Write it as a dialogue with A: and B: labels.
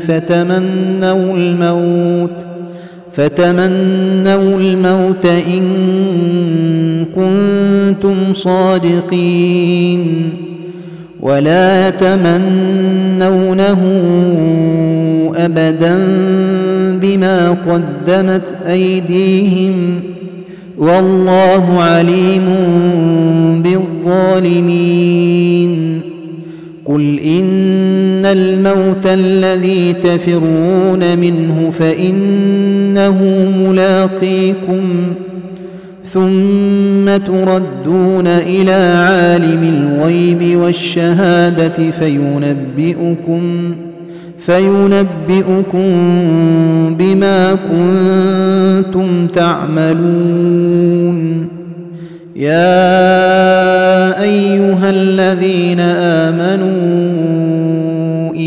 A: فتمنوا الموت فتمنوا الموت إن كنتم صادقين. ولا يتمنونه أبدا بما قدمت أيديهم. والله عليم بالظالمين. قل إن الموت الذي تفرون منه فإنه ملاقيكم ثم تردون إلى عالم الغيب والشهادة فينبئكم فينبئكم بما كنتم تعملون. يا أيها الذين آمنوا